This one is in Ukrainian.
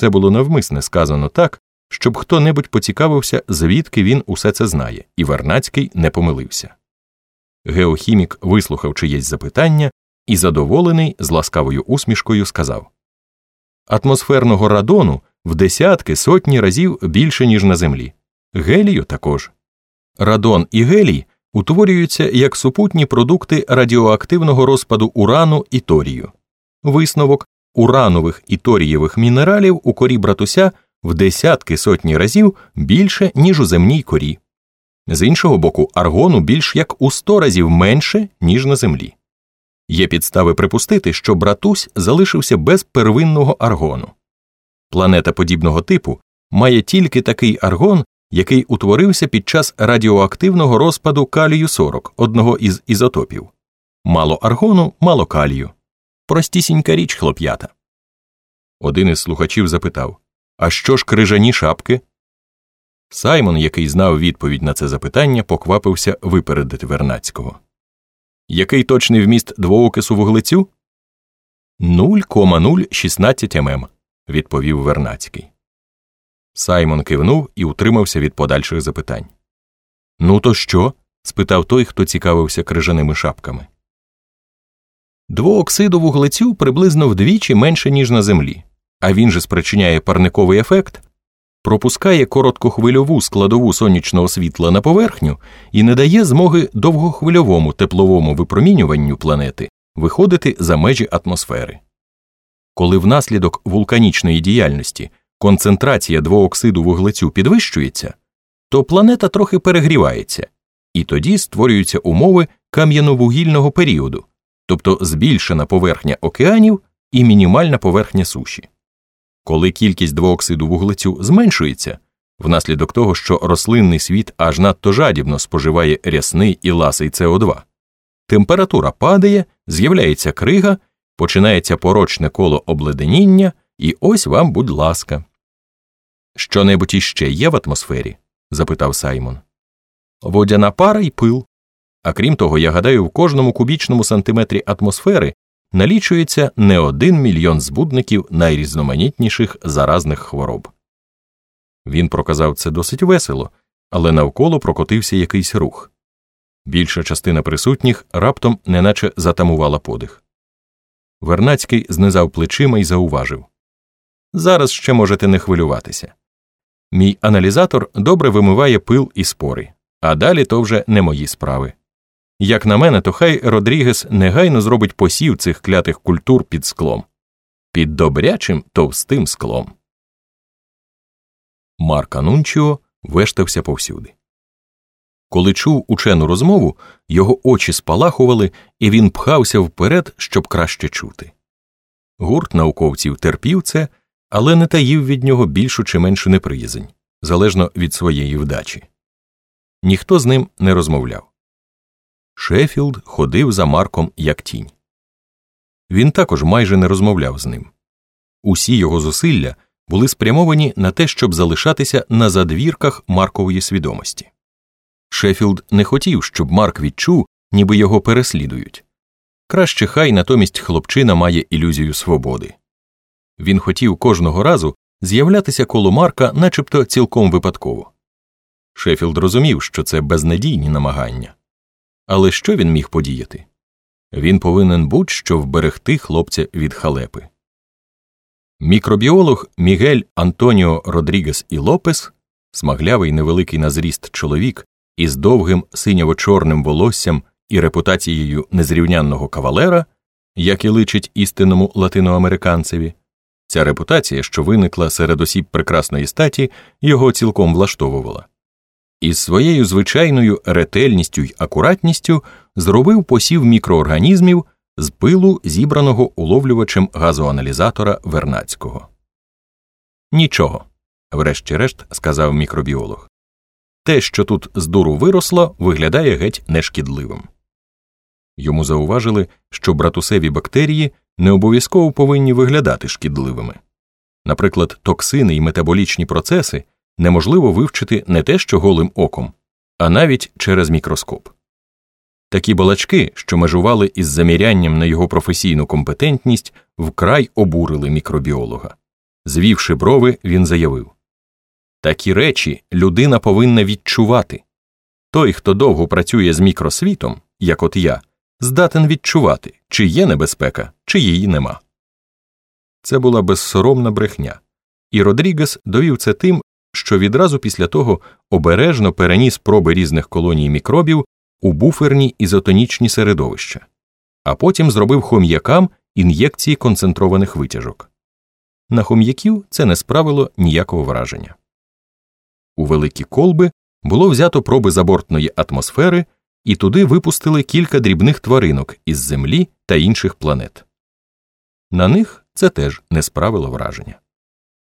Це було навмисне сказано так, щоб хто небудь поцікавився, звідки він усе це знає, і Вернацький не помилився. Геохімік вислухав чиєсь запитання і, задоволений, з ласкавою усмішкою сказав Атмосферного радону в десятки сотні разів більше, ніж на землі, гелію також. Радон і гелій утворюються як супутні продукти радіоактивного розпаду урану і торію. Висновок уранових і торієвих мінералів у корі братуся в десятки сотні разів більше, ніж у земній корі. З іншого боку, аргону більш як у сто разів менше, ніж на землі. Є підстави припустити, що братусь залишився без первинного аргону. Планета подібного типу має тільки такий аргон, який утворився під час радіоактивного розпаду калію 40, одного із ізотопів. Мало аргону, мало калію. Простісінька річ хлоп'ята. Один із слухачів запитав А що ж крижані шапки? Саймон, який знав відповідь на це запитання, поквапився випередити Вернацького. Який точний вміст двоокису вуглецю? 0,016 мм, відповів Вернацький. Саймон кивнув і утримався від подальших запитань. Ну, то що? спитав той, хто цікавився крижаними шапками. Двооксиду вуглецю приблизно вдвічі менше, ніж на землі, а він же спричиняє парниковий ефект, пропускає короткохвильову складову сонячного світла на поверхню і не дає змоги довгохвильовому тепловому випромінюванню планети виходити за межі атмосфери. Коли внаслідок вулканічної діяльності концентрація двооксиду вуглецю підвищується, то планета трохи перегрівається, і тоді створюються умови кам'яновугільного періоду, тобто збільшена поверхня океанів і мінімальна поверхня суші. Коли кількість двооксиду вуглецю зменшується, внаслідок того, що рослинний світ аж надто жадібно споживає рясний і ласий СО2, температура падає, з'являється крига, починається порочне коло обледеніння, і ось вам, будь ласка. Що небудь іще є в атмосфері? запитав Саймон. Водяна пара і пил. А крім того, я гадаю, в кожному кубічному сантиметрі атмосфери налічується не один мільйон збудників найрізноманітніших заразних хвороб. Він проказав це досить весело, але навколо прокотився якийсь рух. Більша частина присутніх раптом неначе затамувала подих. Вернацький знизав плечима і зауважив Зараз ще можете не хвилюватися. Мій аналізатор добре вимиває пил і спори, а далі то вже не мої справи. Як на мене, то хай Родрігес негайно зробить посів цих клятих культур під склом, під добрячим товстим склом. Марк Анунчіо вештався повсюди. Коли чув учену розмову, його очі спалахували, і він пхався вперед, щоб краще чути. Гурт науковців терпів це, але не таїв від нього більшу чи меншу неприязнь, залежно від своєї вдачі. Ніхто з ним не розмовляв. Шеффілд ходив за Марком як тінь. Він також майже не розмовляв з ним. Усі його зусилля були спрямовані на те, щоб залишатися на задвірках Маркової свідомості. Шеффілд не хотів, щоб Марк відчув, ніби його переслідують. Краще хай натомість хлопчина має ілюзію свободи. Він хотів кожного разу з'являтися коло Марка, начебто цілком випадково. Шеффілд розумів, що це безнадійні намагання. Але що він міг подіяти? Він повинен будь-що вберегти хлопця від халепи. Мікробіолог Мігель Антоніо Родрігес і Лопес, смаглявий невеликий на зріст чоловік із довгим синьово-чорним волоссям і репутацією незрівнянного кавалера, як і личить істинному латиноамериканцеві, ця репутація, що виникла серед осіб прекрасної статі, його цілком влаштовувала. Із своєю звичайною ретельністю й акуратністю зробив посів мікроорганізмів з пилу, зібраного уловлювачем газоаналізатора Вернацького. Нічого, врешті-решт сказав мікробіолог. Те, що тут з дуру виросло, виглядає геть нешкідливим. Йому зауважили, що братусеві бактерії не обов'язково повинні виглядати шкідливими. Наприклад, токсини і метаболічні процеси неможливо вивчити не те що голим оком, а навіть через мікроскоп. Такі балачки, що межували із замірянням на його професійну компетентність, вкрай обурили мікробіолога. Звівши брови, він заявив Такі речі людина повинна відчувати. Той, хто довго працює з мікросвітом, як от я, здатен відчувати, чи є небезпека, чи її нема. Це була безсоромна брехня, і Родрігес довів це тим, що відразу після того обережно переніс проби різних колоній мікробів у буферні ізотонічні середовища, а потім зробив хом'якам ін'єкції концентрованих витяжок. На хом'яків це не справило ніякого враження. У великі колби було взято проби забортної атмосфери, і туди випустили кілька дрібних тваринок із Землі та інших планет. На них це теж не справило враження.